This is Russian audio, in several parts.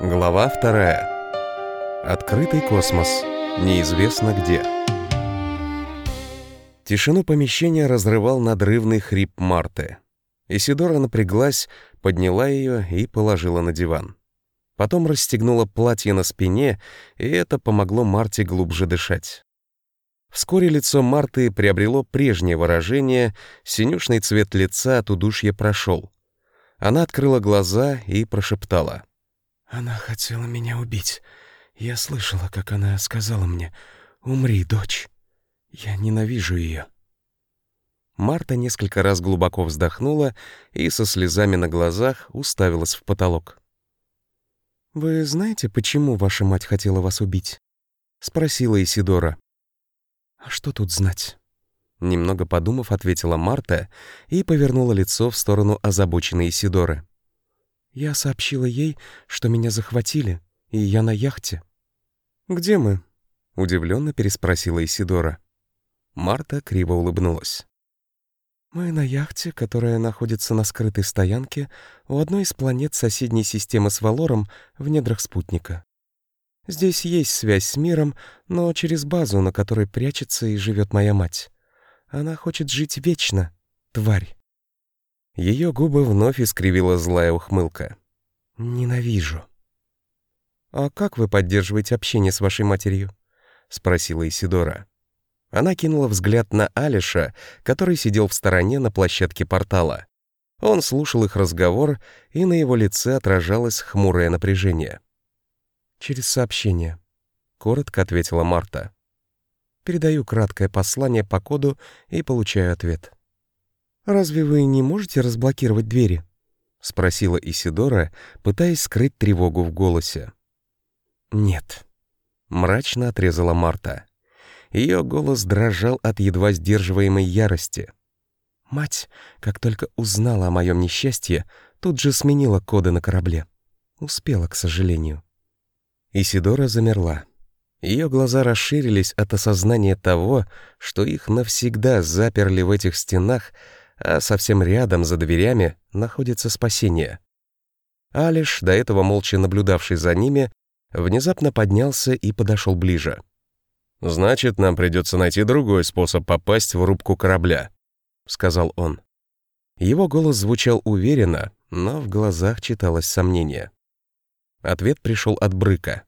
Глава вторая. Открытый космос. Неизвестно где. Тишину помещения разрывал надрывный хрип Марты. Исидора напряглась, подняла ее и положила на диван. Потом расстегнула платье на спине, и это помогло Марте глубже дышать. Вскоре лицо Марты приобрело прежнее выражение, синюшный цвет лица от удушья прошел. Она открыла глаза и прошептала. «Она хотела меня убить. Я слышала, как она сказала мне, «Умри, дочь». Я ненавижу ее. Марта несколько раз глубоко вздохнула и со слезами на глазах уставилась в потолок. «Вы знаете, почему ваша мать хотела вас убить?» — спросила Исидора. «А что тут знать?» Немного подумав, ответила Марта и повернула лицо в сторону озабоченной Исидоры. «Я сообщила ей, что меня захватили, и я на яхте». «Где мы?» — удивленно переспросила Исидора. Марта криво улыбнулась. «Мы на яхте, которая находится на скрытой стоянке у одной из планет соседней системы с Валором в недрах спутника. Здесь есть связь с миром, но через базу, на которой прячется и живет моя мать. Она хочет жить вечно, тварь. Ее губы вновь искривила злая ухмылка. «Ненавижу». «А как вы поддерживаете общение с вашей матерью?» — спросила Исидора. Она кинула взгляд на Алиша, который сидел в стороне на площадке портала. Он слушал их разговор, и на его лице отражалось хмурое напряжение. «Через сообщение», — коротко ответила Марта. «Передаю краткое послание по коду и получаю ответ». «Разве вы не можете разблокировать двери?» — спросила Исидора, пытаясь скрыть тревогу в голосе. «Нет», — мрачно отрезала Марта. Ее голос дрожал от едва сдерживаемой ярости. Мать, как только узнала о моем несчастье, тут же сменила коды на корабле. Успела, к сожалению. Исидора замерла. Ее глаза расширились от осознания того, что их навсегда заперли в этих стенах, а совсем рядом, за дверями, находится спасение. Алиш, до этого молча наблюдавший за ними, внезапно поднялся и подошел ближе. «Значит, нам придется найти другой способ попасть в рубку корабля», — сказал он. Его голос звучал уверенно, но в глазах читалось сомнение. Ответ пришел от Брыка.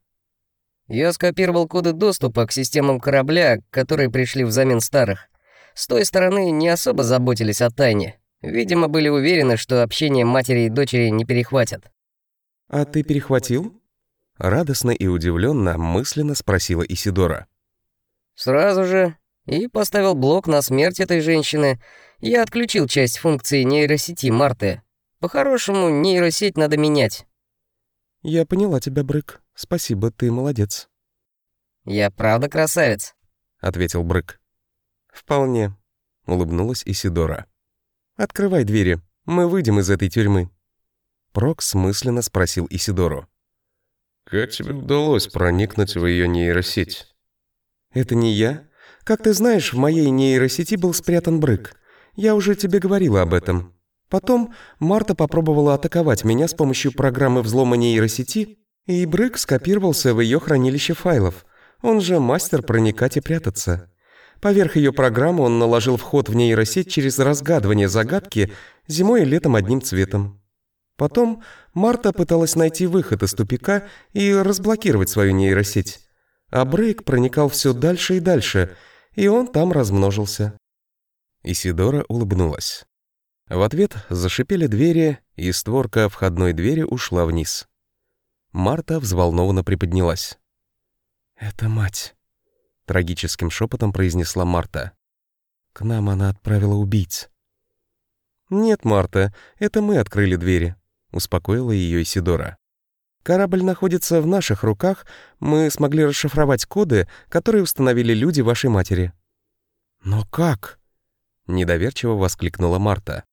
«Я скопировал коды доступа к системам корабля, которые пришли взамен старых. С той стороны не особо заботились о тайне. Видимо, были уверены, что общение матери и дочери не перехватят». «А ты перехватил?» Радостно и удивленно мысленно спросила Исидора. «Сразу же. И поставил блок на смерть этой женщины. Я отключил часть функции нейросети Марты. По-хорошему, нейросеть надо менять». «Я поняла тебя, Брык. Спасибо, ты молодец». «Я правда красавец», — ответил Брык. «Вполне», — улыбнулась Исидора. «Открывай двери, мы выйдем из этой тюрьмы». Прок смысленно спросил Исидору. «Как тебе удалось проникнуть в ее нейросеть?» «Это не я. Как ты знаешь, в моей нейросети был спрятан Брык. Я уже тебе говорила об этом. Потом Марта попробовала атаковать меня с помощью программы взлома нейросети, и Брык скопировался в ее хранилище файлов. Он же мастер проникать и прятаться. Поверх ее программы он наложил вход в нейросеть через разгадывание загадки зимой и летом одним цветом. Потом Марта пыталась найти выход из тупика и разблокировать свою нейросеть. А Брейк проникал все дальше и дальше, и он там размножился. Исидора улыбнулась. В ответ зашипели двери, и створка входной двери ушла вниз. Марта взволнованно приподнялась. «Это мать», — трагическим шепотом произнесла Марта. «К нам она отправила убийц». «Нет, Марта, это мы открыли двери», — успокоила ее Исидора. «Корабль находится в наших руках, мы смогли расшифровать коды, которые установили люди вашей матери». «Но как?» — недоверчиво воскликнула Марта.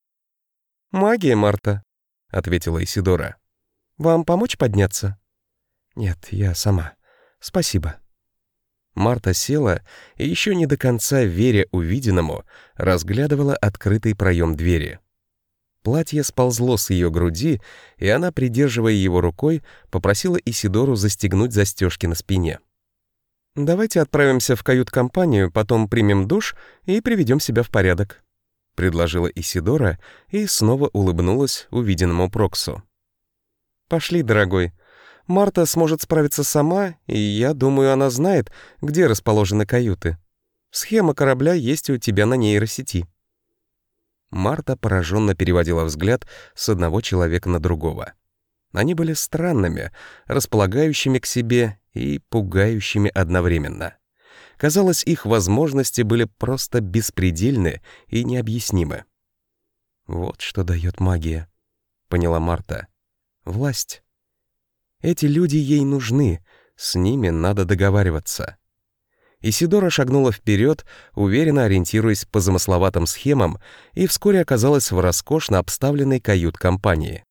«Магия, Марта», — ответила Исидора. «Вам помочь подняться?» «Нет, я сама. Спасибо». Марта села и еще не до конца веря увиденному, разглядывала открытый проем двери. Платье сползло с ее груди, и она, придерживая его рукой, попросила Исидору застегнуть застежки на спине. «Давайте отправимся в кают-компанию, потом примем душ и приведем себя в порядок», — предложила Исидора и снова улыбнулась увиденному Проксу. «Пошли, дорогой. Марта сможет справиться сама, и я думаю, она знает, где расположены каюты. Схема корабля есть у тебя на нейросети». Марта пораженно переводила взгляд с одного человека на другого. Они были странными, располагающими к себе и пугающими одновременно. Казалось, их возможности были просто беспредельны и необъяснимы. «Вот что дает магия», — поняла Марта. «Власть. Эти люди ей нужны, с ними надо договариваться». Исидора шагнула вперед, уверенно ориентируясь по замысловатым схемам, и вскоре оказалась в роскошно обставленной кают-компании.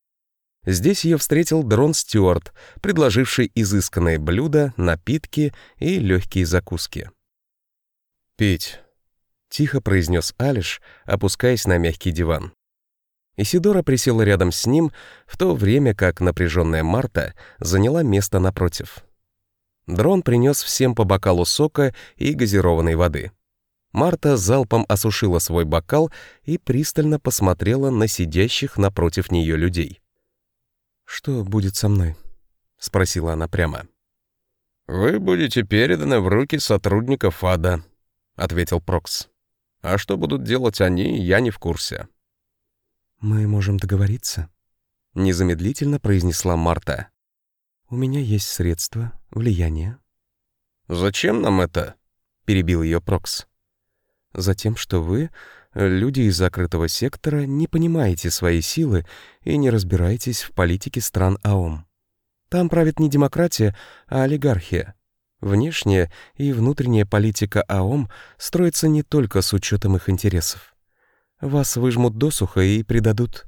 Здесь ее встретил Дрон Стюарт, предложивший изысканные блюда, напитки и легкие закуски. «Пить», — тихо произнес Алиш, опускаясь на мягкий диван. Исидора присела рядом с ним, в то время как напряженная Марта заняла место напротив. Дрон принес всем по бокалу сока и газированной воды. Марта залпом осушила свой бокал и пристально посмотрела на сидящих напротив нее людей. «Что будет со мной?» — спросила она прямо. «Вы будете переданы в руки сотрудников ада», — ответил Прокс. «А что будут делать они, я не в курсе». «Мы можем договориться», — незамедлительно произнесла Марта. «У меня есть средства, влияние». «Зачем нам это?» — перебил ее Прокс. «Затем, что вы, люди из закрытого сектора, не понимаете своей силы и не разбираетесь в политике стран АОМ. Там правит не демократия, а олигархия. Внешняя и внутренняя политика АОМ строится не только с учетом их интересов. Вас выжмут досуха и предадут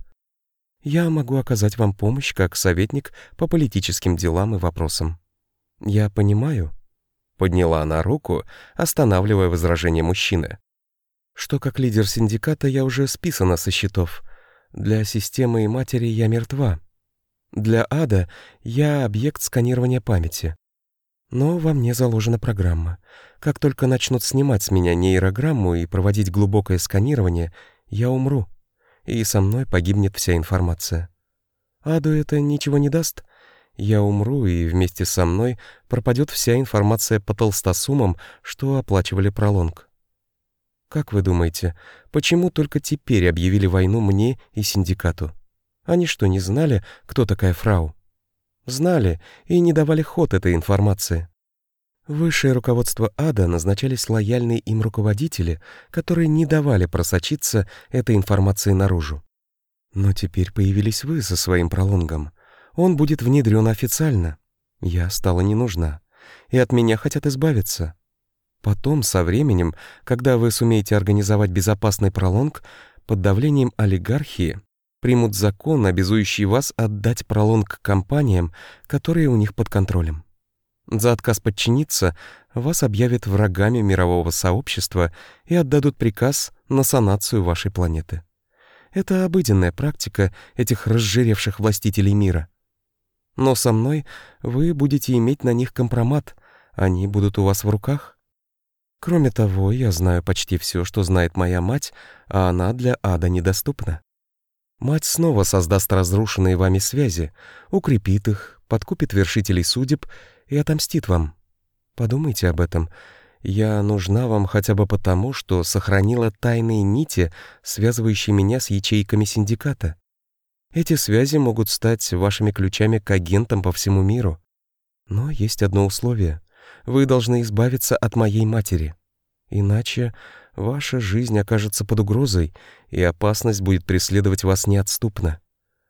я могу оказать вам помощь как советник по политическим делам и вопросам. Я понимаю, подняла она руку, останавливая возражение мужчины, что как лидер синдиката я уже списана со счетов. Для системы и матери я мертва. Для ада я объект сканирования памяти. Но во мне заложена программа. Как только начнут снимать с меня нейрограмму и проводить глубокое сканирование, я умру и со мной погибнет вся информация. Аду это ничего не даст. Я умру, и вместе со мной пропадет вся информация по толстосумам, что оплачивали пролонг. Как вы думаете, почему только теперь объявили войну мне и синдикату? Они что, не знали, кто такая фрау? Знали и не давали ход этой информации. Высшее руководство ада назначались лояльные им руководители, которые не давали просочиться этой информации наружу. Но теперь появились вы со своим пролонгом. Он будет внедрен официально. Я стала не нужна. И от меня хотят избавиться. Потом, со временем, когда вы сумеете организовать безопасный пролонг, под давлением олигархии примут закон, обязующий вас отдать пролонг компаниям, которые у них под контролем. За отказ подчиниться вас объявят врагами мирового сообщества и отдадут приказ на санацию вашей планеты. Это обыденная практика этих разжиревших властителей мира. Но со мной вы будете иметь на них компромат, они будут у вас в руках. Кроме того, я знаю почти все, что знает моя мать, а она для ада недоступна. Мать снова создаст разрушенные вами связи, укрепит их, подкупит вершителей судеб и отомстит вам. Подумайте об этом. Я нужна вам хотя бы потому, что сохранила тайные нити, связывающие меня с ячейками синдиката. Эти связи могут стать вашими ключами к агентам по всему миру. Но есть одно условие. Вы должны избавиться от моей матери. Иначе ваша жизнь окажется под угрозой, и опасность будет преследовать вас неотступно.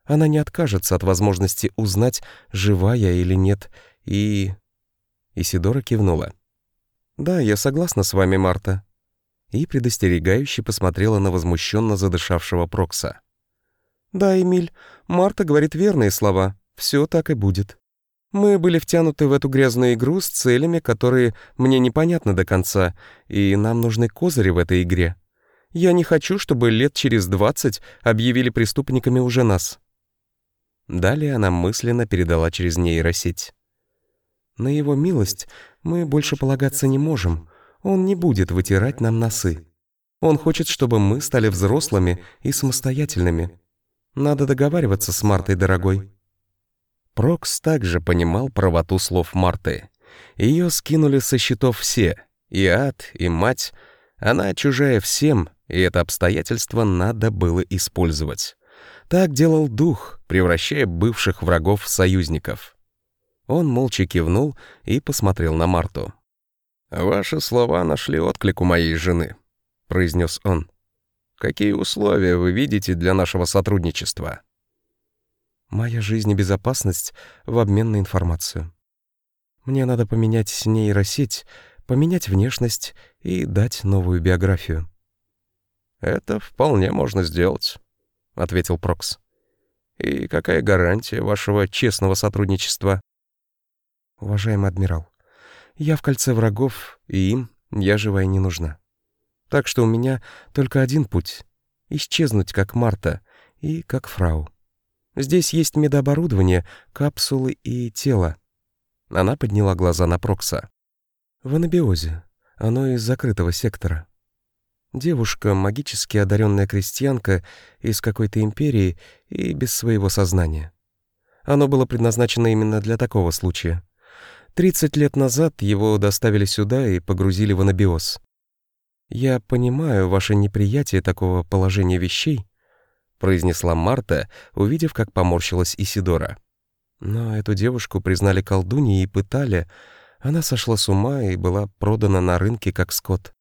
Она не откажется от возможности узнать, жива я или нет, и...» Исидора кивнула. «Да, я согласна с вами, Марта». И предостерегающе посмотрела на возмущенно задышавшего Прокса. «Да, Эмиль, Марта говорит верные слова. Все так и будет. Мы были втянуты в эту грязную игру с целями, которые мне непонятны до конца, и нам нужны козыри в этой игре. Я не хочу, чтобы лет через двадцать объявили преступниками уже нас». Далее она мысленно передала через нейросеть. «На его милость мы больше полагаться не можем. Он не будет вытирать нам носы. Он хочет, чтобы мы стали взрослыми и самостоятельными. Надо договариваться с Мартой, дорогой». Прокс также понимал правоту слов Марты. Ее скинули со счетов все, и ад, и мать. Она чужая всем, и это обстоятельство надо было использовать. Так делал дух, превращая бывших врагов в союзников. Он молча кивнул и посмотрел на Марту. «Ваши слова нашли отклик у моей жены», — произнес он. «Какие условия вы видите для нашего сотрудничества?» «Моя жизнь и безопасность в обмен на информацию. Мне надо поменять нейросеть, поменять внешность и дать новую биографию». «Это вполне можно сделать», — ответил Прокс. «И какая гарантия вашего честного сотрудничества?» «Уважаемый адмирал, я в кольце врагов, и им я живая не нужна. Так что у меня только один путь — исчезнуть как Марта и как фрау. Здесь есть медооборудование, капсулы и тело. Она подняла глаза на Прокса. В анабиозе. Оно из закрытого сектора. Девушка, магически одаренная крестьянка из какой-то империи и без своего сознания. Оно было предназначено именно для такого случая. Тридцать лет назад его доставили сюда и погрузили в анабиоз. «Я понимаю ваше неприятие такого положения вещей», произнесла Марта, увидев, как поморщилась Исидора. Но эту девушку признали колдуньей и пытали. Она сошла с ума и была продана на рынке как скот.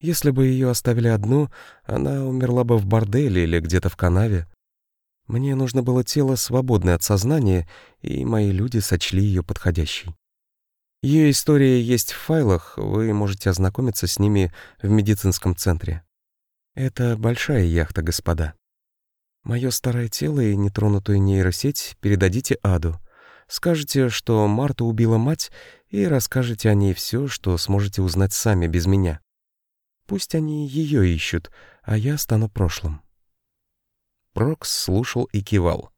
Если бы ее оставили одну, она умерла бы в борделе или где-то в канаве. Мне нужно было тело, свободное от сознания, и мои люди сочли ее подходящей. Ее история есть в файлах, вы можете ознакомиться с ними в медицинском центре. Это большая яхта, господа. Мое старое тело и нетронутую нейросеть передадите Аду. Скажете, что Марта убила мать, и расскажете о ней все, что сможете узнать сами без меня. Пусть они ее ищут, а я стану прошлым. Прокс слушал и кивал.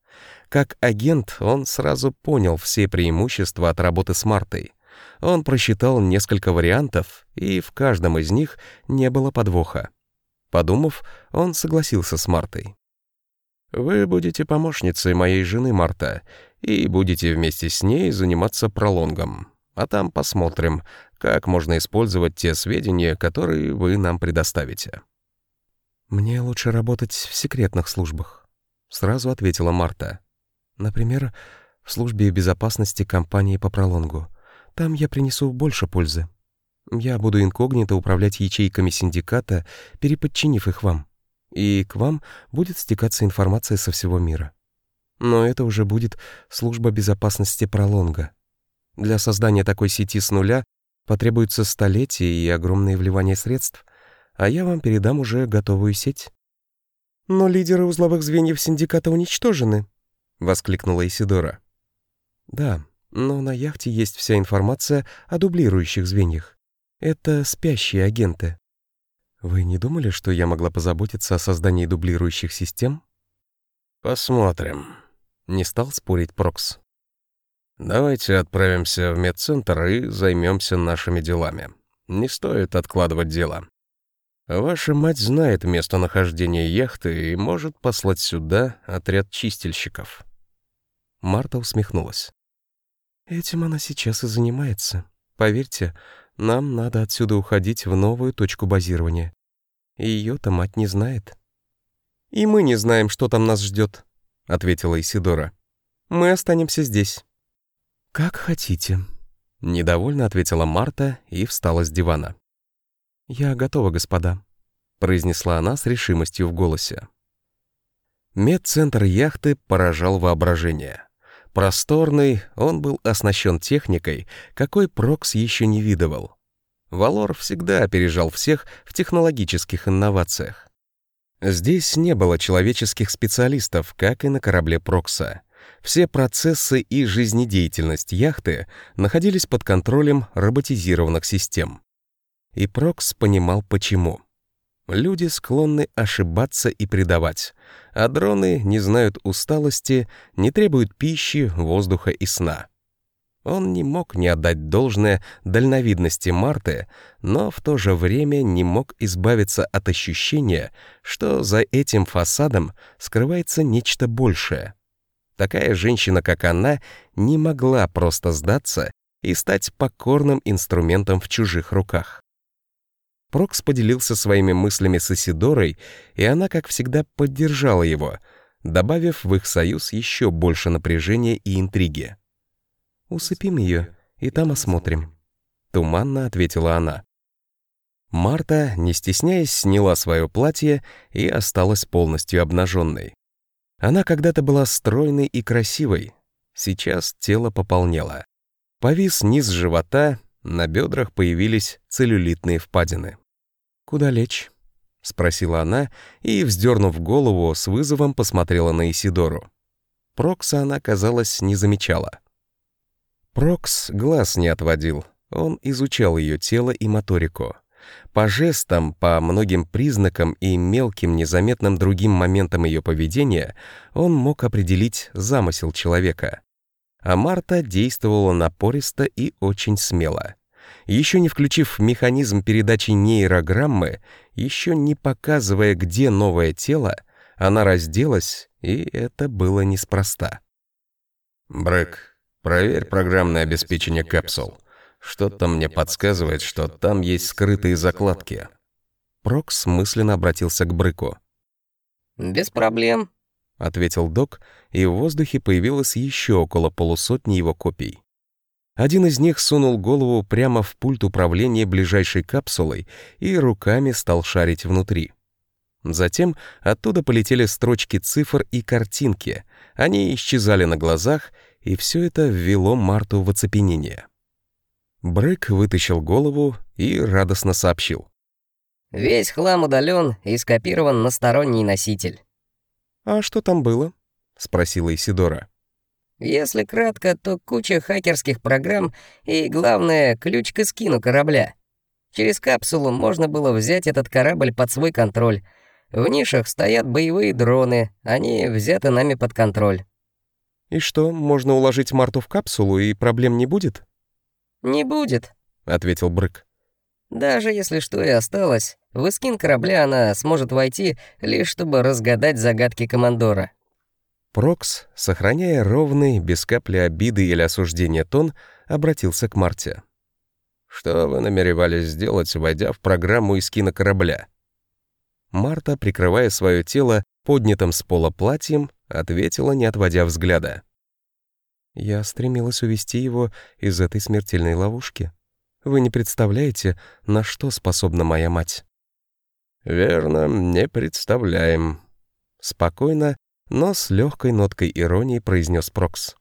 Как агент он сразу понял все преимущества от работы с Мартой. Он просчитал несколько вариантов, и в каждом из них не было подвоха. Подумав, он согласился с Мартой. «Вы будете помощницей моей жены Марта и будете вместе с ней заниматься пролонгом. А там посмотрим, как можно использовать те сведения, которые вы нам предоставите». «Мне лучше работать в секретных службах», — сразу ответила Марта. «Например, в службе безопасности компании по пролонгу. Там я принесу больше пользы. Я буду инкогнито управлять ячейками синдиката, переподчинив их вам. И к вам будет стекаться информация со всего мира. Но это уже будет служба безопасности Пролонга. Для создания такой сети с нуля потребуется столетия и огромные вливания средств, а я вам передам уже готовую сеть. «Но лидеры узловых звеньев синдиката уничтожены», — воскликнула Исидора. «Да, но на яхте есть вся информация о дублирующих звеньях. Это спящие агенты. Вы не думали, что я могла позаботиться о создании дублирующих систем? Посмотрим. Не стал спорить Прокс. Давайте отправимся в медцентр и займемся нашими делами. Не стоит откладывать дело. Ваша мать знает местонахождение яхты и может послать сюда отряд чистильщиков. Марта усмехнулась. Этим она сейчас и занимается. Поверьте, нам надо отсюда уходить в новую точку базирования. Ее-то мать не знает. «И мы не знаем, что там нас ждет», — ответила Исидора. «Мы останемся здесь». «Как хотите», — недовольно ответила Марта и встала с дивана. «Я готова, господа», — произнесла она с решимостью в голосе. Медцентр яхты поражал воображение. Просторный, он был оснащен техникой, какой Прокс еще не видывал. Валор всегда опережал всех в технологических инновациях. Здесь не было человеческих специалистов, как и на корабле Прокса. Все процессы и жизнедеятельность яхты находились под контролем роботизированных систем. И Прокс понимал почему. Люди склонны ошибаться и предавать, а дроны не знают усталости, не требуют пищи, воздуха и сна. Он не мог не отдать должное дальновидности Марты, но в то же время не мог избавиться от ощущения, что за этим фасадом скрывается нечто большее. Такая женщина, как она, не могла просто сдаться и стать покорным инструментом в чужих руках. Прокс поделился своими мыслями с Исидорой, и она, как всегда, поддержала его, добавив в их союз еще больше напряжения и интриги. «Усыпим ее, и там осмотрим», — туманно ответила она. Марта, не стесняясь, сняла свое платье и осталась полностью обнаженной. Она когда-то была стройной и красивой, сейчас тело пополнело. Повис низ живота, на бедрах появились целлюлитные впадины. «Куда лечь?» — спросила она и, вздернув голову, с вызовом посмотрела на Исидору. Прокса она, казалось, не замечала. Прокс глаз не отводил, он изучал ее тело и моторику. По жестам, по многим признакам и мелким незаметным другим моментам ее поведения он мог определить замысел человека. А Марта действовала напористо и очень смело. Еще не включив механизм передачи нейрограммы, еще не показывая, где новое тело, она разделась, и это было неспроста. «Брэк, проверь программное обеспечение капсул. Что-то мне подсказывает, что там есть скрытые закладки». Прокс мысленно обратился к Брыку. «Без проблем», — ответил док, и в воздухе появилось еще около полусотни его копий. Один из них сунул голову прямо в пульт управления ближайшей капсулой и руками стал шарить внутри. Затем оттуда полетели строчки цифр и картинки. Они исчезали на глазах, и все это ввело Марту в оцепенение. Брэк вытащил голову и радостно сообщил. «Весь хлам удален и скопирован на сторонний носитель». «А что там было?» — спросила Исидора. «Если кратко, то куча хакерских программ и, главное, ключ к эскину корабля. Через капсулу можно было взять этот корабль под свой контроль. В нишах стоят боевые дроны, они взяты нами под контроль». «И что, можно уложить Марту в капсулу, и проблем не будет?» «Не будет», — ответил Брык. «Даже если что и осталось, в эскин корабля она сможет войти, лишь чтобы разгадать загадки командора». Прокс, сохраняя ровный, без капли обиды или осуждения тон, обратился к Марте. «Что вы намеревались сделать, войдя в программу эскина корабля?» Марта, прикрывая свое тело поднятым с пола платьем, ответила, не отводя взгляда. Я стремилась увести его из этой смертельной ловушки. Вы не представляете, на что способна моя мать. Верно, не представляем. Спокойно, но с легкой ноткой иронии произнес Прокс.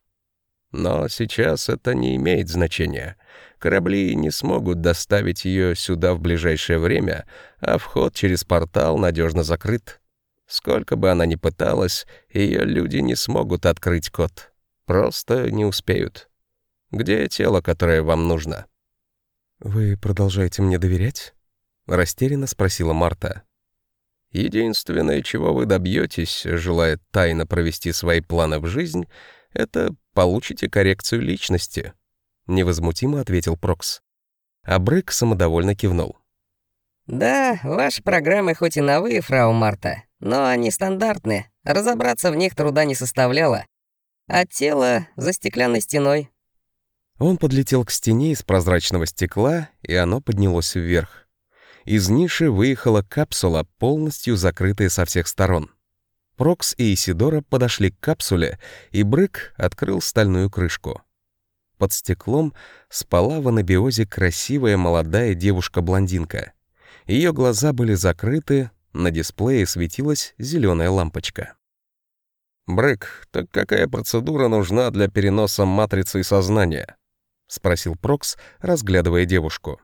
Но сейчас это не имеет значения. Корабли не смогут доставить ее сюда в ближайшее время, а вход через портал надежно закрыт. Сколько бы она ни пыталась, ее люди не смогут открыть код. Просто не успеют. Где тело, которое вам нужно?» «Вы продолжаете мне доверять?» — растерянно спросила Марта. «Единственное, чего вы добьетесь, желая тайно провести свои планы в жизнь, это получите коррекцию личности», — невозмутимо ответил Прокс. А Брэк самодовольно кивнул. «Да, ваши программы хоть и новые, фрау Марта, но они стандартные. Разобраться в них труда не составляло а тело за стеклянной стеной. Он подлетел к стене из прозрачного стекла, и оно поднялось вверх. Из ниши выехала капсула, полностью закрытая со всех сторон. Прокс и Исидора подошли к капсуле, и Брык открыл стальную крышку. Под стеклом спала в анабиозе красивая молодая девушка-блондинка. Ее глаза были закрыты, на дисплее светилась зеленая лампочка. «Брэк, так какая процедура нужна для переноса матрицы сознания?» — спросил Прокс, разглядывая девушку.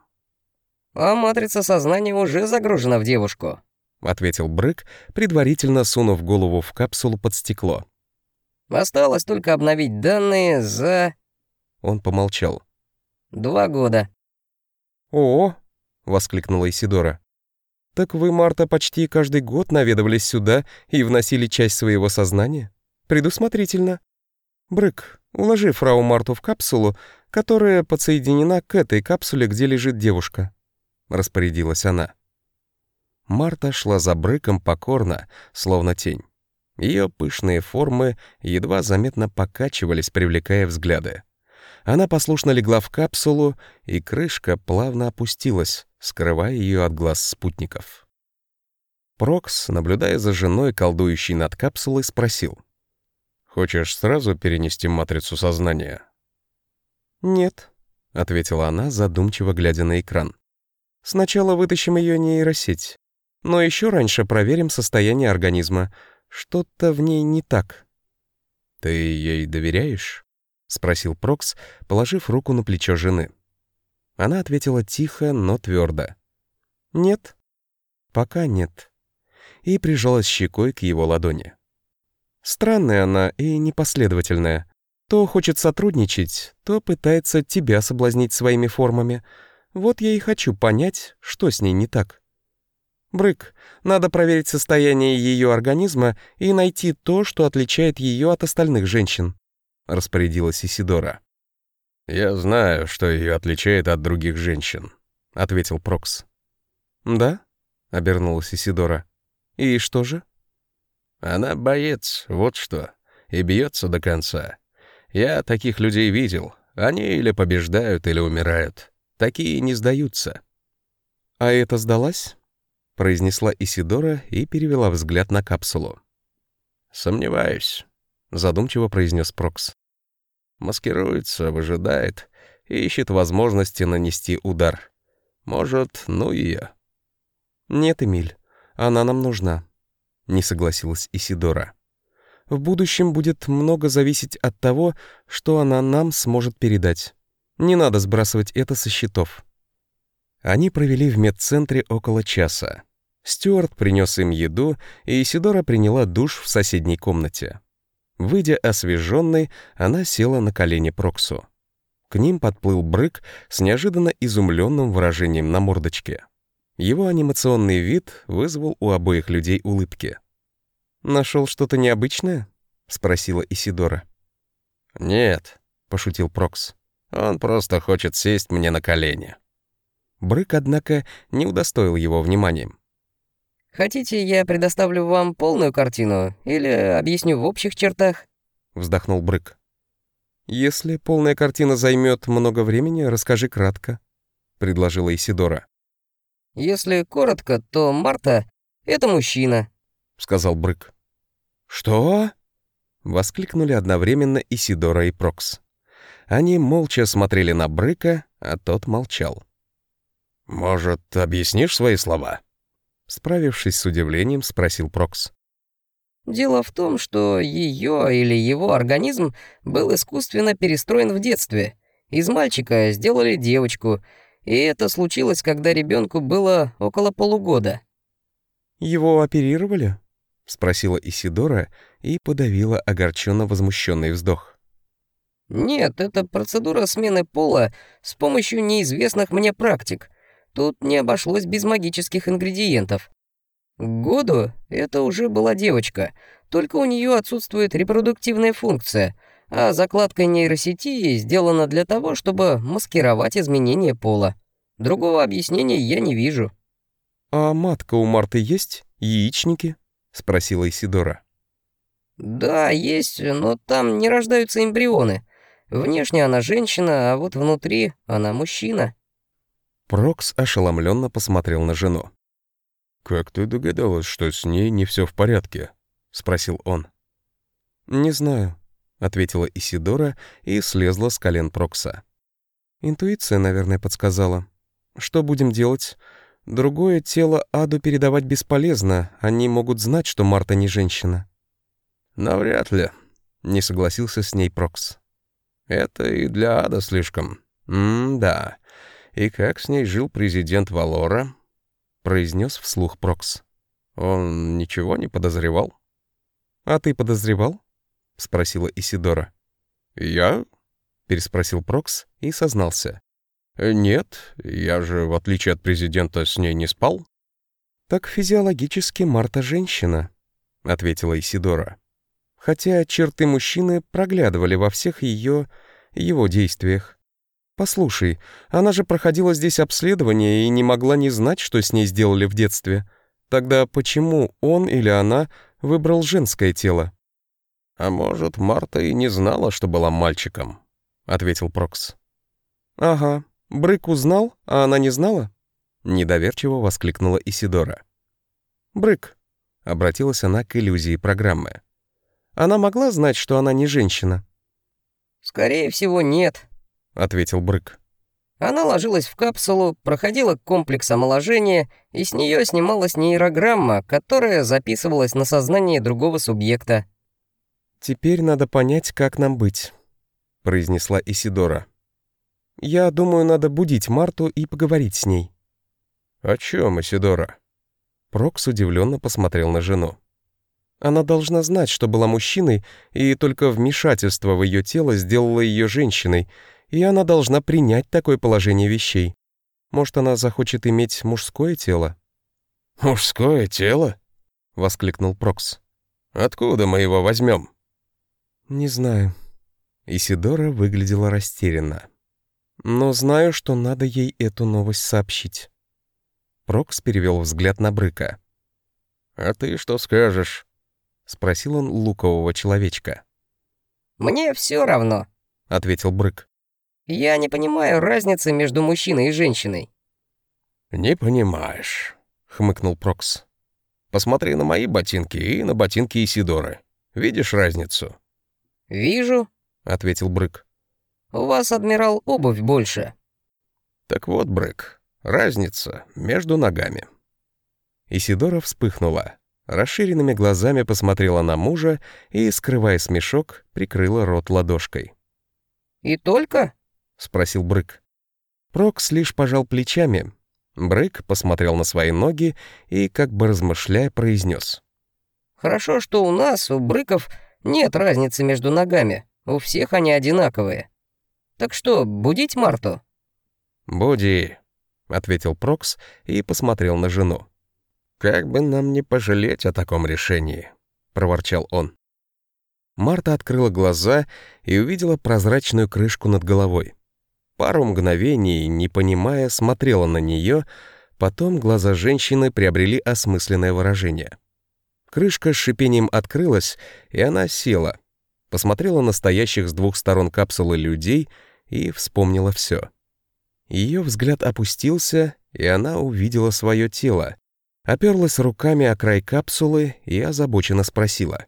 «А матрица сознания уже загружена в девушку», — ответил Брэк, предварительно сунув голову в капсулу под стекло. «Осталось только обновить данные за...» Он помолчал. «Два года». «О!» — воскликнула Исидора. «Так вы, Марта, почти каждый год наведывались сюда и вносили часть своего сознания? Предусмотрительно. Брык, уложи фрау Марту в капсулу, которая подсоединена к этой капсуле, где лежит девушка», — распорядилась она. Марта шла за Брыком покорно, словно тень. Ее пышные формы едва заметно покачивались, привлекая взгляды. Она послушно легла в капсулу, и крышка плавно опустилась, скрывая ее от глаз спутников. Прокс, наблюдая за женой, колдующей над капсулой, спросил. «Хочешь сразу перенести матрицу сознания?» «Нет», — ответила она, задумчиво глядя на экран. «Сначала вытащим ее нейросеть, но еще раньше проверим состояние организма. Что-то в ней не так». «Ты ей доверяешь?» — спросил Прокс, положив руку на плечо жены. Она ответила тихо, но твердо. «Нет, пока нет». И прижалась щекой к его ладони. Странная она и непоследовательная. То хочет сотрудничать, то пытается тебя соблазнить своими формами. Вот я и хочу понять, что с ней не так. Брык, надо проверить состояние ее организма и найти то, что отличает ее от остальных женщин. — распорядилась Исидора. «Я знаю, что ее отличает от других женщин», — ответил Прокс. «Да?» — обернулась Исидора. «И что же?» «Она боец, вот что, и бьется до конца. Я таких людей видел. Они или побеждают, или умирают. Такие не сдаются». «А это сдалась?» — произнесла Исидора и перевела взгляд на капсулу. «Сомневаюсь задумчиво произнес Прокс. Маскируется, выжидает, ищет возможности нанести удар. Может, ну ее. Нет, Эмиль, она нам нужна, не согласилась Исидора. В будущем будет много зависеть от того, что она нам сможет передать. Не надо сбрасывать это со счетов. Они провели в медцентре около часа. Стюарт принес им еду, и Исидора приняла душ в соседней комнате. Выйдя освеженной, она села на колени Проксу. К ним подплыл Брык с неожиданно изумленным выражением на мордочке. Его анимационный вид вызвал у обоих людей улыбки. «Нашел что-то необычное?» — спросила Исидора. «Нет», — пошутил Прокс. «Он просто хочет сесть мне на колени». Брык, однако, не удостоил его вниманием. Хотите, я предоставлю вам полную картину или объясню в общих чертах?» Вздохнул Брык. «Если полная картина займет много времени, расскажи кратко», — предложила Исидора. «Если коротко, то Марта — это мужчина», — сказал Брык. «Что?» — воскликнули одновременно Исидора и Прокс. Они молча смотрели на Брыка, а тот молчал. «Может, объяснишь свои слова?» Справившись с удивлением, спросил Прокс. Дело в том, что ее или его организм был искусственно перестроен в детстве. Из мальчика сделали девочку, и это случилось, когда ребенку было около полугода. «Его оперировали?» — спросила Исидора и подавила огорченно возмущенный вздох. «Нет, это процедура смены пола с помощью неизвестных мне практик. Тут не обошлось без магических ингредиентов. К году это уже была девочка, только у нее отсутствует репродуктивная функция, а закладка нейросети сделана для того, чтобы маскировать изменение пола. Другого объяснения я не вижу. «А матка у Марты есть? Яичники?» — спросила Исидора. «Да, есть, но там не рождаются эмбрионы. Внешне она женщина, а вот внутри она мужчина». Прокс ошеломленно посмотрел на жену. «Как ты догадалась, что с ней не все в порядке?» — спросил он. «Не знаю», — ответила Исидора и слезла с колен Прокса. «Интуиция, наверное, подсказала. Что будем делать? Другое тело Аду передавать бесполезно, они могут знать, что Марта не женщина». «Навряд ли», — не согласился с ней Прокс. «Это и для Ада слишком. М-да. «И как с ней жил президент Валора?» — произнес вслух Прокс. «Он ничего не подозревал?» «А ты подозревал?» — спросила Исидора. «Я?» — переспросил Прокс и сознался. «Нет, я же, в отличие от президента, с ней не спал». «Так физиологически Марта женщина», — ответила Исидора. «Хотя черты мужчины проглядывали во всех ее... его действиях. Послушай, она же проходила здесь обследование и не могла не знать, что с ней сделали в детстве. Тогда почему он или она выбрал женское тело?» «А может, Марта и не знала, что была мальчиком», — ответил Прокс. «Ага, Брык узнал, а она не знала?» Недоверчиво воскликнула Исидора. «Брык», — обратилась она к иллюзии программы. «Она могла знать, что она не женщина?» «Скорее всего, нет», — ответил Брык. Она ложилась в капсулу, проходила комплекс омоложения, и с нее снималась нейрограмма, которая записывалась на сознание другого субъекта. «Теперь надо понять, как нам быть», — произнесла Исидора. «Я думаю, надо будить Марту и поговорить с ней». «О чем, Исидора?» Прокс удивленно посмотрел на жену. Она должна знать, что была мужчиной, и только вмешательство в ее тело сделало ее женщиной, и она должна принять такое положение вещей. Может, она захочет иметь мужское тело? «Мужское тело?» — воскликнул Прокс. «Откуда мы его возьмем?» «Не знаю». Исидора выглядела растерянно. «Но знаю, что надо ей эту новость сообщить». Прокс перевел взгляд на Брыка. «А ты что скажешь?» — спросил он лукового человечка. «Мне все равно», — ответил Брык. «Я не понимаю разницы между мужчиной и женщиной». «Не понимаешь», — хмыкнул Прокс. «Посмотри на мои ботинки и на ботинки Исидоры. Видишь разницу?» «Вижу», — ответил Брык. «У вас, адмирал, обувь больше». «Так вот, Брык, Разница между ногами. Исидора вспыхнула, расширенными глазами посмотрела на мужа и, скрывая смешок, прикрыла рот ладошкой. «И только?» — спросил Брык. Прокс лишь пожал плечами. Брык посмотрел на свои ноги и, как бы размышляя, произнес. «Хорошо, что у нас, у Брыков, нет разницы между ногами. У всех они одинаковые. Так что, будить Марту?» «Буди», — ответил Прокс и посмотрел на жену. «Как бы нам не пожалеть о таком решении», — проворчал он. Марта открыла глаза и увидела прозрачную крышку над головой. Пару мгновений, не понимая, смотрела на нее, потом глаза женщины приобрели осмысленное выражение. Крышка с шипением открылась, и она села, посмотрела на стоящих с двух сторон капсулы людей и вспомнила все. Ее взгляд опустился, и она увидела свое тело, оперлась руками о край капсулы и озабоченно спросила.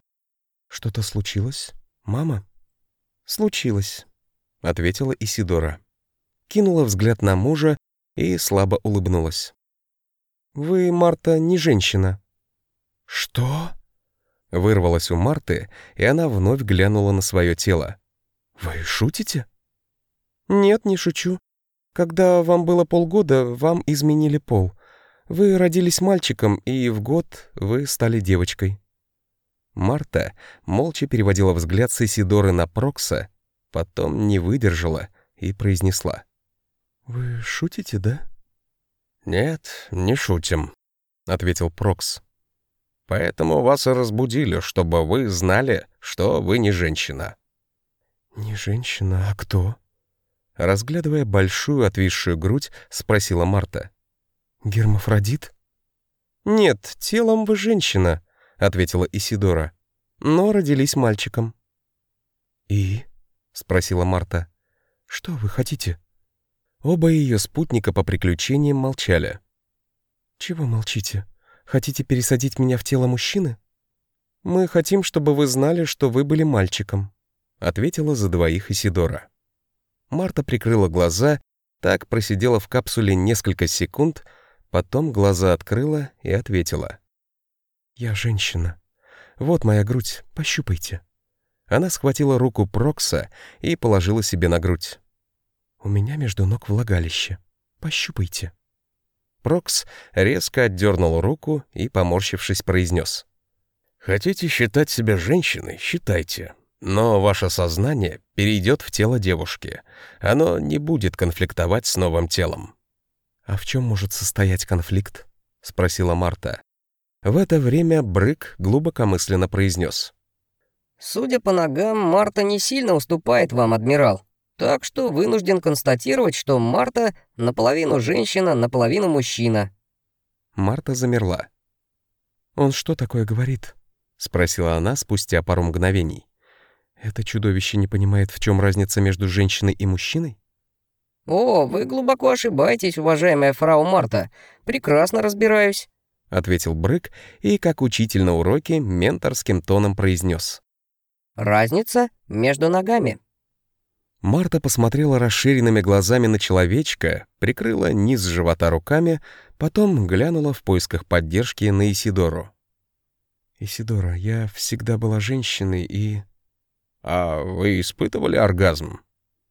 «Что-то случилось, мама?» «Случилось», — ответила Исидора. Кинула взгляд на мужа и слабо улыбнулась. «Вы, Марта, не женщина». «Что?» Вырвалась у Марты, и она вновь глянула на свое тело. «Вы шутите?» «Нет, не шучу. Когда вам было полгода, вам изменили пол. Вы родились мальчиком, и в год вы стали девочкой». Марта молча переводила взгляд с Исидоры на Прокса, потом не выдержала и произнесла. «Вы шутите, да?» «Нет, не шутим», — ответил Прокс. «Поэтому вас и разбудили, чтобы вы знали, что вы не женщина». «Не женщина, а кто?» Разглядывая большую отвисшую грудь, спросила Марта. «Гермафродит?» «Нет, телом вы женщина», — ответила Исидора. «Но родились мальчиком». «И?» — спросила Марта. «Что вы хотите?» Оба ее спутника по приключениям молчали. «Чего молчите? Хотите пересадить меня в тело мужчины?» «Мы хотим, чтобы вы знали, что вы были мальчиком», — ответила за двоих Исидора. Марта прикрыла глаза, так просидела в капсуле несколько секунд, потом глаза открыла и ответила. «Я женщина. Вот моя грудь, пощупайте». Она схватила руку Прокса и положила себе на грудь. «У меня между ног влагалище. Пощупайте». Прокс резко отдернул руку и, поморщившись, произнес. «Хотите считать себя женщиной? Считайте. Но ваше сознание перейдет в тело девушки. Оно не будет конфликтовать с новым телом. «А в чем может состоять конфликт?» — спросила Марта. В это время Брык глубокомысленно произнес. «Судя по ногам, Марта не сильно уступает вам, адмирал. Так что вынужден констатировать, что Марта наполовину женщина, наполовину мужчина». Марта замерла. «Он что такое говорит?» — спросила она спустя пару мгновений. «Это чудовище не понимает, в чем разница между женщиной и мужчиной?» «О, вы глубоко ошибаетесь, уважаемая фрау Марта. Прекрасно разбираюсь», — ответил Брык и, как учитель на уроке, менторским тоном произнес. «Разница между ногами». Марта посмотрела расширенными глазами на человечка, прикрыла низ живота руками, потом глянула в поисках поддержки на Исидору. «Исидора, я всегда была женщиной и...» «А вы испытывали оргазм?» —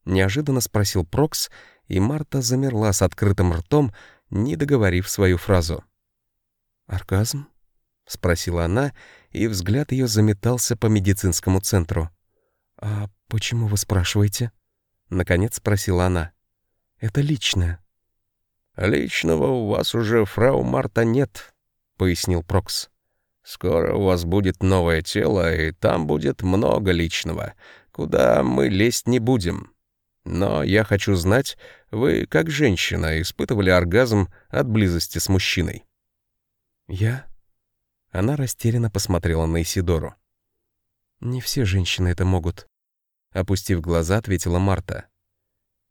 неожиданно спросил Прокс, и Марта замерла с открытым ртом, не договорив свою фразу. «Оргазм?» — спросила она, и взгляд ее заметался по медицинскому центру. «А почему вы спрашиваете?» — наконец спросила она. «Это личное». «Личного у вас уже, фрау Марта, нет», — пояснил Прокс. «Скоро у вас будет новое тело, и там будет много личного, куда мы лезть не будем. Но я хочу знать, вы, как женщина, испытывали оргазм от близости с мужчиной?» «Я?» Она растерянно посмотрела на Исидору. «Не все женщины это могут», — опустив глаза, ответила Марта.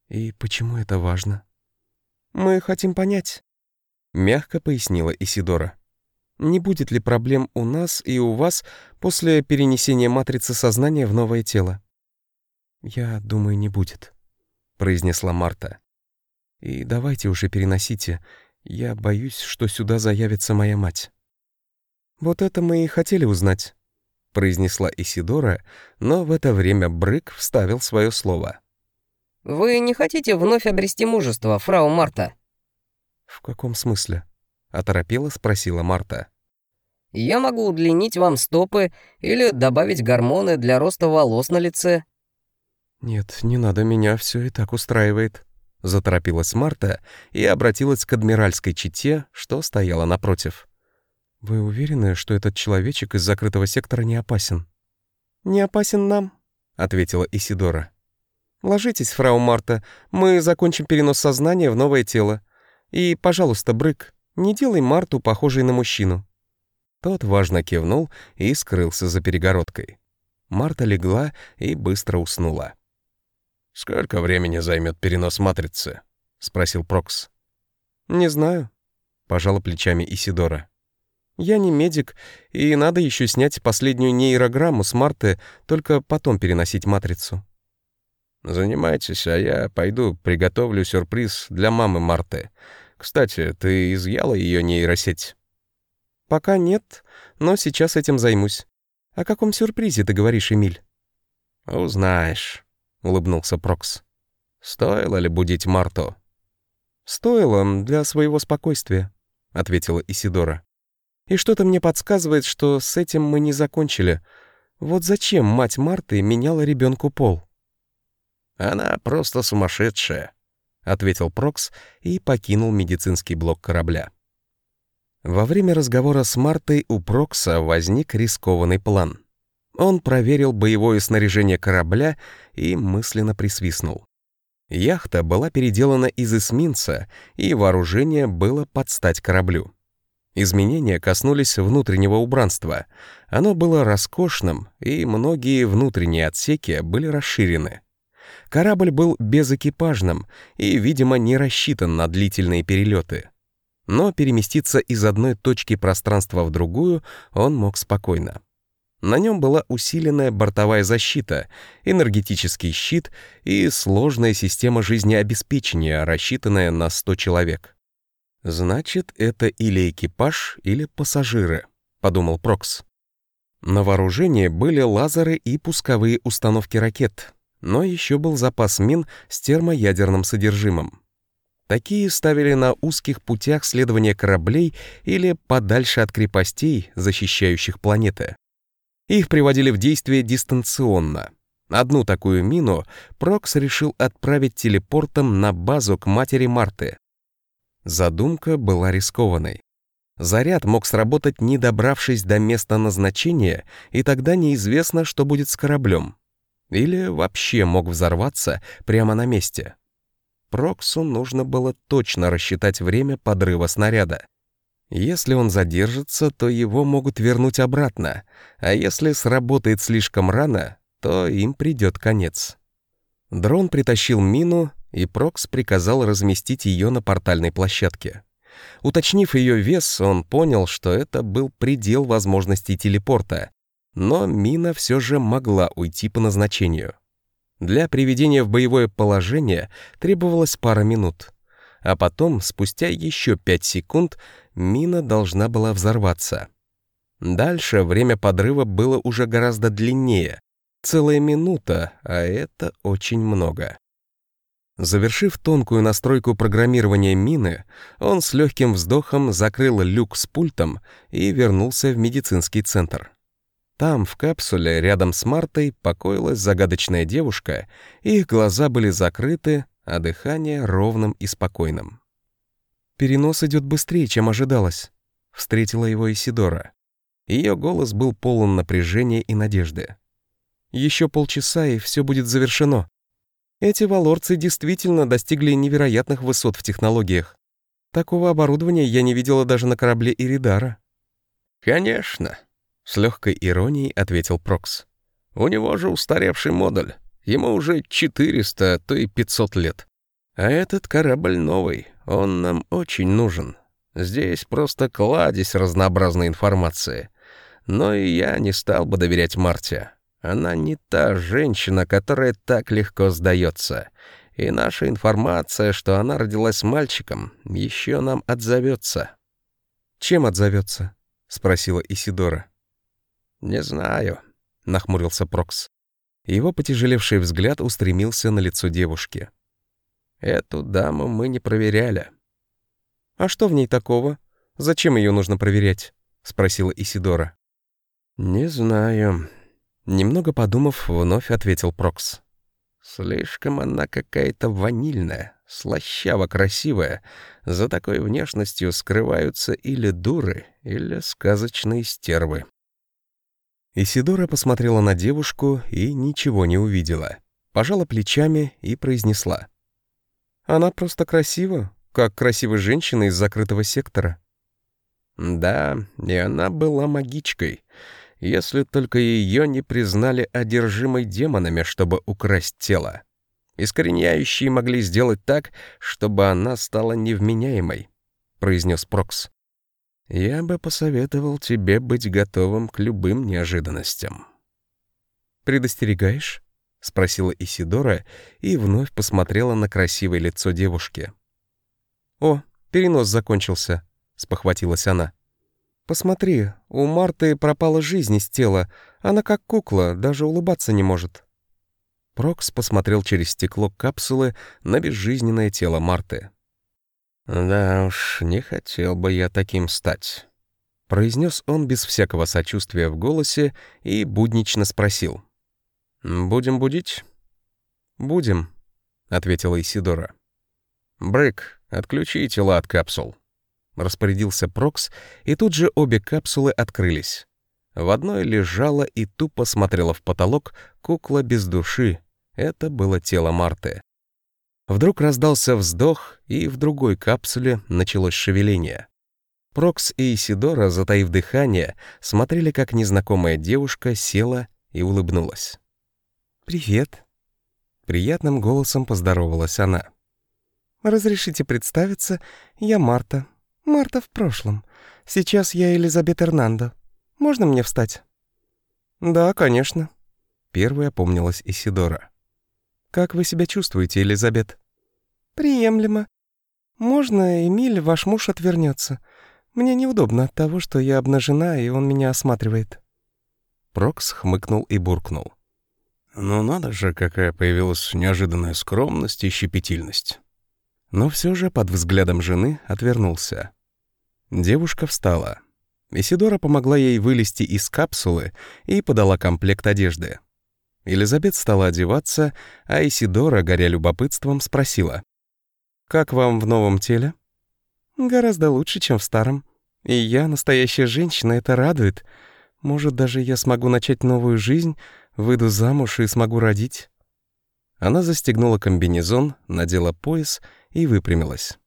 «И почему это важно?» «Мы хотим понять», — мягко пояснила Исидора. «Не будет ли проблем у нас и у вас после перенесения матрицы сознания в новое тело?» «Я думаю, не будет», — произнесла Марта. «И давайте уже переносите. Я боюсь, что сюда заявится моя мать». «Вот это мы и хотели узнать», — произнесла Исидора, но в это время Брык вставил свое слово. «Вы не хотите вновь обрести мужество, фрау Марта?» «В каком смысле?» — оторопела спросила Марта. «Я могу удлинить вам стопы или добавить гормоны для роста волос на лице». «Нет, не надо, меня все и так устраивает», — заторопилась Марта и обратилась к адмиральской чите, что стояла напротив. «Вы уверены, что этот человечек из закрытого сектора не опасен?» «Не опасен нам», — ответила Исидора. «Ложитесь, фрау Марта, мы закончим перенос сознания в новое тело. И, пожалуйста, Брык, не делай Марту похожей на мужчину». Тот важно кивнул и скрылся за перегородкой. Марта легла и быстро уснула. «Сколько времени займет перенос матрицы?» — спросил Прокс. «Не знаю», — пожала плечами Исидора. Я не медик, и надо еще снять последнюю нейрограмму с Марты, только потом переносить матрицу. Занимайтесь, а я пойду приготовлю сюрприз для мамы Марты. Кстати, ты изъяла ее нейросеть? Пока нет, но сейчас этим займусь. О каком сюрпризе ты говоришь, Эмиль? Узнаешь, улыбнулся Прокс. Стоило ли будить Марту? Стоило для своего спокойствия, ответила Исидора. И что-то мне подсказывает, что с этим мы не закончили. Вот зачем мать Марты меняла ребенку пол? Она просто сумасшедшая, ответил Прокс и покинул медицинский блок корабля. Во время разговора с Мартой у Прокса возник рискованный план. Он проверил боевое снаряжение корабля и мысленно присвистнул. Яхта была переделана из эсминца, и вооружение было под стать кораблю. Изменения коснулись внутреннего убранства. Оно было роскошным, и многие внутренние отсеки были расширены. Корабль был безэкипажным и, видимо, не рассчитан на длительные перелеты. Но переместиться из одной точки пространства в другую он мог спокойно. На нем была усиленная бортовая защита, энергетический щит и сложная система жизнеобеспечения, рассчитанная на 100 человек. «Значит, это или экипаж, или пассажиры», — подумал Прокс. На вооружении были лазеры и пусковые установки ракет, но еще был запас мин с термоядерным содержимым. Такие ставили на узких путях следования кораблей или подальше от крепостей, защищающих планеты. Их приводили в действие дистанционно. Одну такую мину Прокс решил отправить телепортом на базу к матери Марты, Задумка была рискованной. Заряд мог сработать, не добравшись до места назначения, и тогда неизвестно, что будет с кораблем. Или вообще мог взорваться прямо на месте. Проксу нужно было точно рассчитать время подрыва снаряда. Если он задержится, то его могут вернуть обратно, а если сработает слишком рано, то им придет конец. Дрон притащил мину, и Прокс приказал разместить ее на портальной площадке. Уточнив ее вес, он понял, что это был предел возможностей телепорта, но мина все же могла уйти по назначению. Для приведения в боевое положение требовалось пара минут. А потом, спустя еще пять секунд, мина должна была взорваться. Дальше время подрыва было уже гораздо длиннее. Целая минута, а это очень много. Завершив тонкую настройку программирования мины, он с легким вздохом закрыл люк с пультом и вернулся в медицинский центр. Там, в капсуле, рядом с Мартой, покоилась загадочная девушка, их глаза были закрыты, а дыхание ровным и спокойным. «Перенос идет быстрее, чем ожидалось», — встретила его Исидора. Ее голос был полон напряжения и надежды. «Еще полчаса, и все будет завершено. Эти валорцы действительно достигли невероятных высот в технологиях. Такого оборудования я не видела даже на корабле Иридара». «Конечно», — с легкой иронией ответил Прокс. «У него же устаревший модуль. Ему уже 400, то и 500 лет. А этот корабль новый, он нам очень нужен. Здесь просто кладезь разнообразной информации. Но и я не стал бы доверять Марте. Она не та женщина, которая так легко сдается. И наша информация, что она родилась мальчиком, еще нам отзовется. «Чем отзовется?» — спросила Исидора. «Не знаю», — нахмурился Прокс. Его потяжелевший взгляд устремился на лицо девушки. «Эту даму мы не проверяли». «А что в ней такого? Зачем ее нужно проверять?» — спросила Исидора. «Не знаю». Немного подумав, вновь ответил Прокс. «Слишком она какая-то ванильная, слащаво красивая. За такой внешностью скрываются или дуры, или сказочные стервы». Исидора посмотрела на девушку и ничего не увидела. Пожала плечами и произнесла. «Она просто красива, как красивая женщина из закрытого сектора». «Да, и она была магичкой, если только ее не признали одержимой демонами, чтобы украсть тело. Искореняющие могли сделать так, чтобы она стала невменяемой», — произнес Прокс. Я бы посоветовал тебе быть готовым к любым неожиданностям. «Предостерегаешь?» — спросила Исидора и вновь посмотрела на красивое лицо девушки. «О, перенос закончился», — спохватилась она. «Посмотри, у Марты пропала жизнь из тела. Она как кукла, даже улыбаться не может». Прокс посмотрел через стекло капсулы на безжизненное тело Марты. «Да уж, не хотел бы я таким стать», — произнес он без всякого сочувствия в голосе и буднично спросил. «Будем будить?» «Будем», — ответила Исидора. «Брык, отключи тела от капсул», — распорядился Прокс, и тут же обе капсулы открылись. В одной лежала и тупо смотрела в потолок кукла без души. Это было тело Марты. Вдруг раздался вздох, и в другой капсуле началось шевеление. Прокс и Исидора, затаив дыхание, смотрели, как незнакомая девушка села и улыбнулась. «Привет», — приятным голосом поздоровалась она. «Разрешите представиться, я Марта. Марта в прошлом. Сейчас я Элизабет Эрнандо. Можно мне встать?» «Да, конечно», — первая опомнилась Исидора. «Как вы себя чувствуете, Елизабет?» «Приемлемо. Можно, Эмиль, ваш муж отвернется. Мне неудобно от того, что я обнажена, и он меня осматривает». Прокс хмыкнул и буркнул. «Ну надо же, какая появилась неожиданная скромность и щепетильность». Но все же под взглядом жены отвернулся. Девушка встала. Исидора помогла ей вылезти из капсулы и подала комплект одежды. Елизабет стала одеваться, а Исидора, горя любопытством, спросила. «Как вам в новом теле?» «Гораздо лучше, чем в старом. И я, настоящая женщина, это радует. Может, даже я смогу начать новую жизнь, выйду замуж и смогу родить». Она застегнула комбинезон, надела пояс и выпрямилась.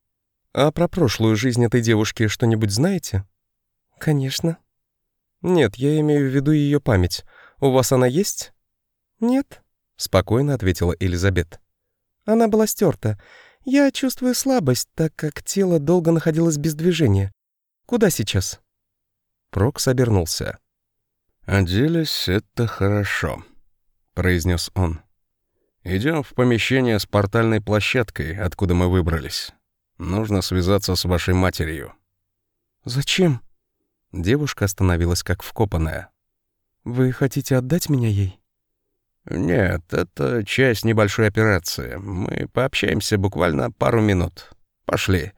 «А про прошлую жизнь этой девушки что-нибудь знаете?» «Конечно». «Нет, я имею в виду ее память. У вас она есть?» «Нет», — спокойно ответила Элизабет. «Она была стерта. Я чувствую слабость, так как тело долго находилось без движения. Куда сейчас?» Прокс обернулся. «Оделись — это хорошо», — произнес он. Идем в помещение с портальной площадкой, откуда мы выбрались. Нужно связаться с вашей матерью». «Зачем?» Девушка остановилась как вкопанная. «Вы хотите отдать меня ей?» «Нет, это часть небольшой операции. Мы пообщаемся буквально пару минут. Пошли.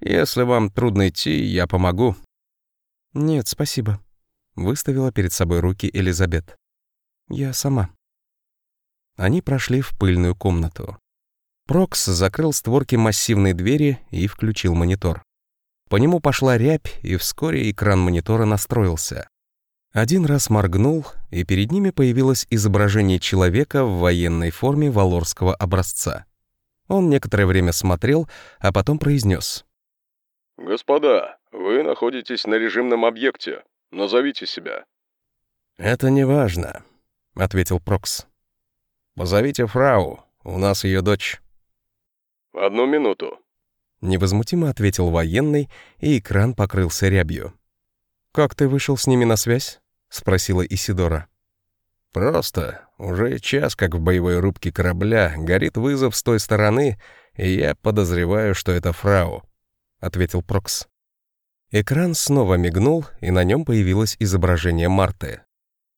Если вам трудно идти, я помогу». «Нет, спасибо», — выставила перед собой руки Элизабет. «Я сама». Они прошли в пыльную комнату. Прокс закрыл створки массивной двери и включил монитор. По нему пошла рябь, и вскоре экран монитора настроился. Один раз моргнул, и перед ними появилось изображение человека в военной форме валорского образца. Он некоторое время смотрел, а потом произнес: «Господа, вы находитесь на режимном объекте. Назовите себя». «Это не важно», — ответил Прокс. «Позовите фрау, у нас ее дочь». «Одну минуту», — невозмутимо ответил военный, и экран покрылся рябью. «Как ты вышел с ними на связь?» — спросила Исидора. «Просто. Уже час, как в боевой рубке корабля, горит вызов с той стороны, и я подозреваю, что это фрау», — ответил Прокс. Экран снова мигнул, и на нем появилось изображение Марты.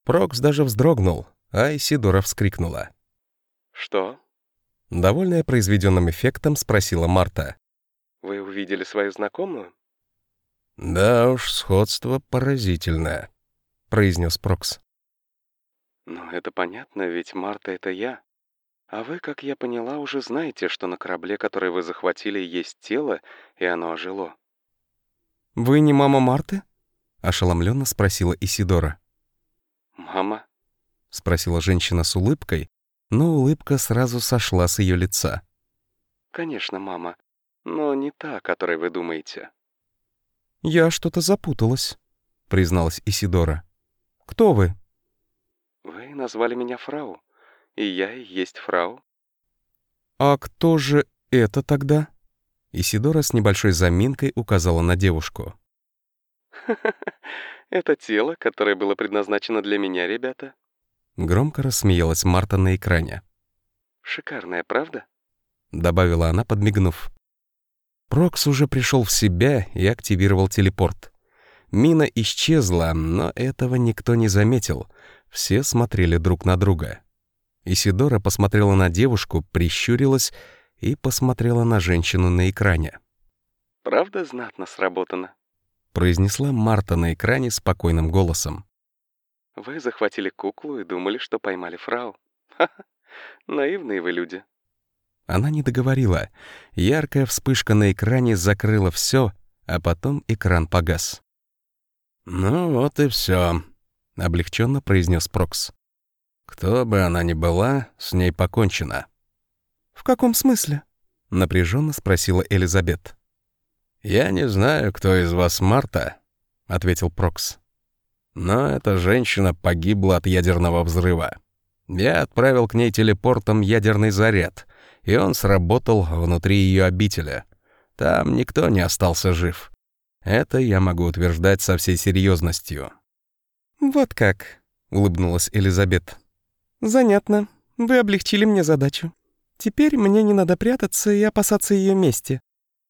Прокс даже вздрогнул, а Исидора вскрикнула. «Что?» Довольная произведенным эффектом, спросила Марта. «Вы увидели свою знакомую?» «Да уж, сходство поразительное», — произнес Прокс. «Ну, это понятно, ведь Марта — это я. А вы, как я поняла, уже знаете, что на корабле, который вы захватили, есть тело, и оно ожило». «Вы не мама Марты?» — ошеломленно спросила Исидора. «Мама?» — спросила женщина с улыбкой, но улыбка сразу сошла с ее лица. «Конечно, мама, но не та, о которой вы думаете». «Я что-то запуталась», — призналась Исидора. «Кто вы?» «Вы назвали меня фрау, и я и есть фрау». «А кто же это тогда?» Исидора с небольшой заминкой указала на девушку. «Это тело, которое было предназначено для меня, ребята», Громко рассмеялась Марта на экране. «Шикарная, правда?» Добавила она, подмигнув. Прокс уже пришел в себя и активировал телепорт. Мина исчезла, но этого никто не заметил. Все смотрели друг на друга. Исидора посмотрела на девушку, прищурилась и посмотрела на женщину на экране. «Правда знатно сработано?» произнесла Марта на экране спокойным голосом. Вы захватили куклу и думали, что поймали фрау. Ха-ха, наивные вы люди. Она не договорила. Яркая вспышка на экране закрыла все, а потом экран погас. «Ну вот и все, облегченно произнес Прокс. «Кто бы она ни была, с ней покончено». «В каком смысле?» — напряженно спросила Элизабет. «Я не знаю, кто из вас Марта», — ответил Прокс. Но эта женщина погибла от ядерного взрыва. Я отправил к ней телепортом ядерный заряд, и он сработал внутри ее обители. Там никто не остался жив. Это я могу утверждать со всей серьезностью. «Вот как», — улыбнулась Элизабет. «Занятно. Вы облегчили мне задачу. Теперь мне не надо прятаться и опасаться ее мести.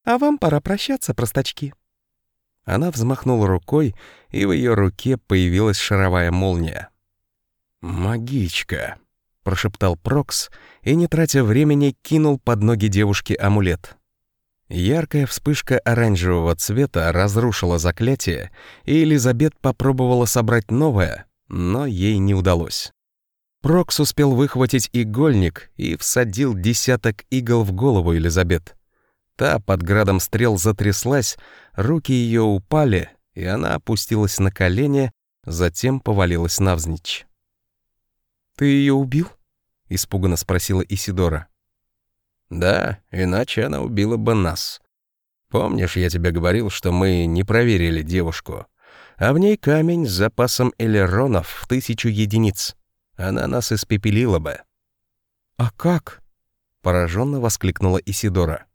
А вам пора прощаться, простачки». Она взмахнула рукой, и в ее руке появилась шаровая молния. «Магичка», — прошептал Прокс и, не тратя времени, кинул под ноги девушки амулет. Яркая вспышка оранжевого цвета разрушила заклятие, и Элизабет попробовала собрать новое, но ей не удалось. Прокс успел выхватить игольник и всадил десяток игл в голову Элизабет. Та под градом стрел затряслась, руки ее упали, и она опустилась на колени, затем повалилась навзничь. «Ты ее убил?» — испуганно спросила Исидора. «Да, иначе она убила бы нас. Помнишь, я тебе говорил, что мы не проверили девушку, а в ней камень с запасом элеронов в тысячу единиц. Она нас испепелила бы». «А как?» — пораженно воскликнула Исидора.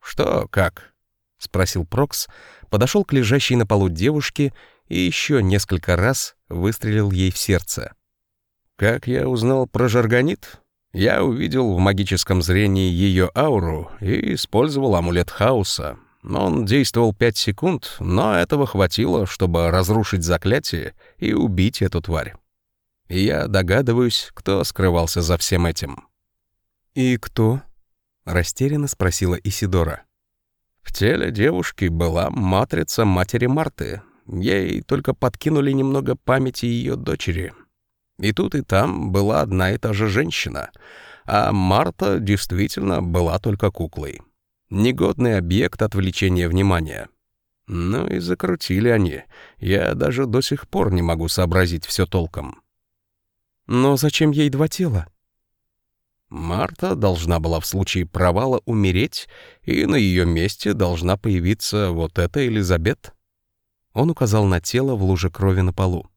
«Что как?» — спросил Прокс, подошел к лежащей на полу девушке и еще несколько раз выстрелил ей в сердце. «Как я узнал про жаргонит?» Я увидел в магическом зрении ее ауру и использовал амулет хаоса. Он действовал пять секунд, но этого хватило, чтобы разрушить заклятие и убить эту тварь. И я догадываюсь, кто скрывался за всем этим. «И кто?» — растерянно спросила Исидора. В теле девушки была матрица матери Марты. Ей только подкинули немного памяти ее дочери. И тут и там была одна и та же женщина, а Марта действительно была только куклой. Негодный объект отвлечения внимания. Ну и закрутили они. Я даже до сих пор не могу сообразить все толком. Но зачем ей два тела? Марта должна была в случае провала умереть, и на ее месте должна появиться вот эта Элизабет. Он указал на тело в луже крови на полу.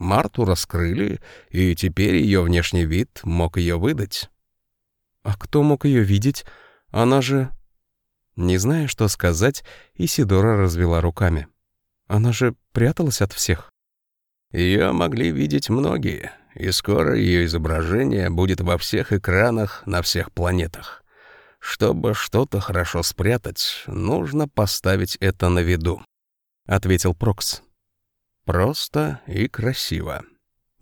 Марту раскрыли, и теперь ее внешний вид мог ее выдать. А кто мог ее видеть? Она же... Не зная, что сказать, Исидора развела руками. Она же пряталась от всех. Ее могли видеть многие, и скоро ее изображение будет во всех экранах на всех планетах. Чтобы что-то хорошо спрятать, нужно поставить это на виду, — ответил Прокс. Просто и красиво.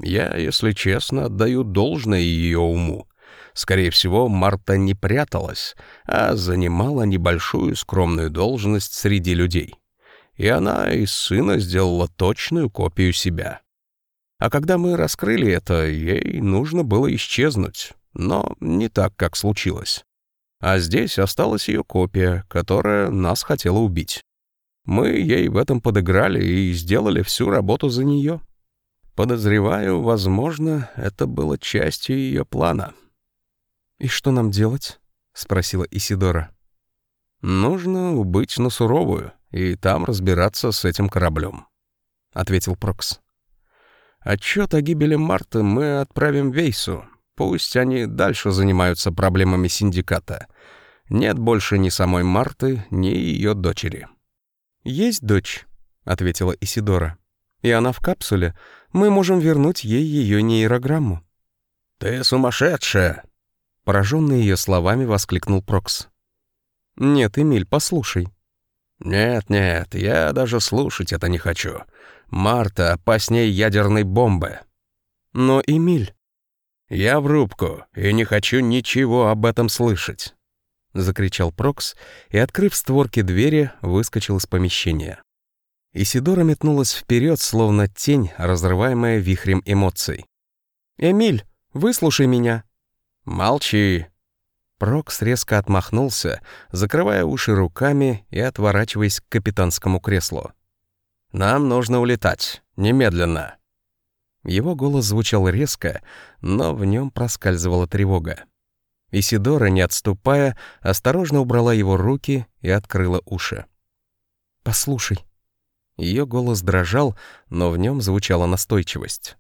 Я, если честно, отдаю должное ее уму. Скорее всего, Марта не пряталась, а занимала небольшую скромную должность среди людей. И она из сына сделала точную копию себя. А когда мы раскрыли это, ей нужно было исчезнуть, но не так, как случилось. А здесь осталась ее копия, которая нас хотела убить. Мы ей в этом подыграли и сделали всю работу за нее. Подозреваю, возможно, это было частью ее плана. «И что нам делать?» — спросила Исидора. «Нужно убыть на суровую и там разбираться с этим кораблем», — ответил Прокс. «Отчет о гибели Марты мы отправим Вейсу. Пусть они дальше занимаются проблемами синдиката. Нет больше ни самой Марты, ни ее дочери». «Есть дочь», — ответила Исидора. «И она в капсуле. Мы можем вернуть ей ее нейрограмму». «Ты сумасшедшая!» Пораженный ее словами воскликнул Прокс. «Нет, Эмиль, послушай». «Нет-нет, я даже слушать это не хочу. Марта опаснее ядерной бомбы». «Но, Эмиль...» «Я в рубку и не хочу ничего об этом слышать». — закричал Прокс и, открыв створки двери, выскочил из помещения. Исидора метнулась вперед, словно тень, разрываемая вихрем эмоций. «Эмиль, выслушай меня!» «Молчи!» Прокс резко отмахнулся, закрывая уши руками и отворачиваясь к капитанскому креслу. «Нам нужно улетать. Немедленно!» Его голос звучал резко, но в нем проскальзывала тревога. Исидора, не отступая, осторожно убрала его руки и открыла уши. «Послушай». Ее голос дрожал, но в нем звучала настойчивость.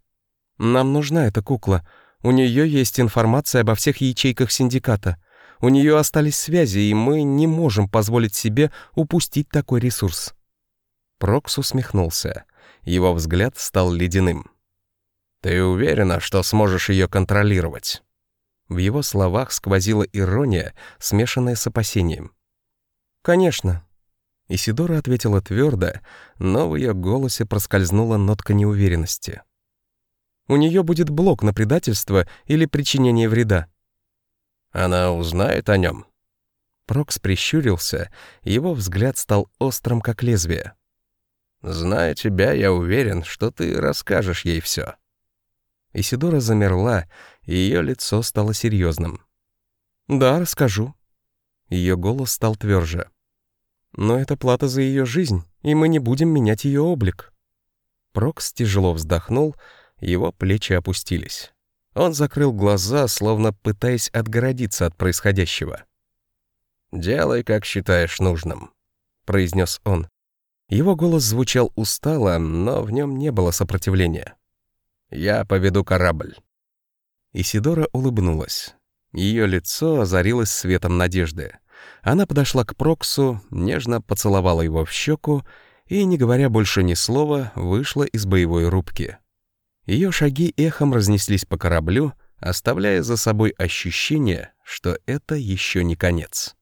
«Нам нужна эта кукла. У нее есть информация обо всех ячейках синдиката. У нее остались связи, и мы не можем позволить себе упустить такой ресурс». Прокс усмехнулся. Его взгляд стал ледяным. «Ты уверена, что сможешь ее контролировать?» В его словах сквозила ирония, смешанная с опасением. «Конечно». Исидора ответила твердо, но в ее голосе проскользнула нотка неуверенности. «У нее будет блок на предательство или причинение вреда». «Она узнает о нем?» Прокс прищурился, его взгляд стал острым, как лезвие. «Зная тебя, я уверен, что ты расскажешь ей все. Исидора замерла, и ее лицо стало серьезным. «Да, расскажу». Ее голос стал тверже. Но это плата за ее жизнь, и мы не будем менять ее облик». Прокс тяжело вздохнул, его плечи опустились. Он закрыл глаза, словно пытаясь отгородиться от происходящего. «Делай, как считаешь нужным», — произнес он. Его голос звучал устало, но в нем не было сопротивления. «Я поведу корабль». Исидора улыбнулась. Ее лицо озарилось светом надежды. Она подошла к Проксу, нежно поцеловала его в щеку и, не говоря больше ни слова, вышла из боевой рубки. Ее шаги эхом разнеслись по кораблю, оставляя за собой ощущение, что это еще не конец.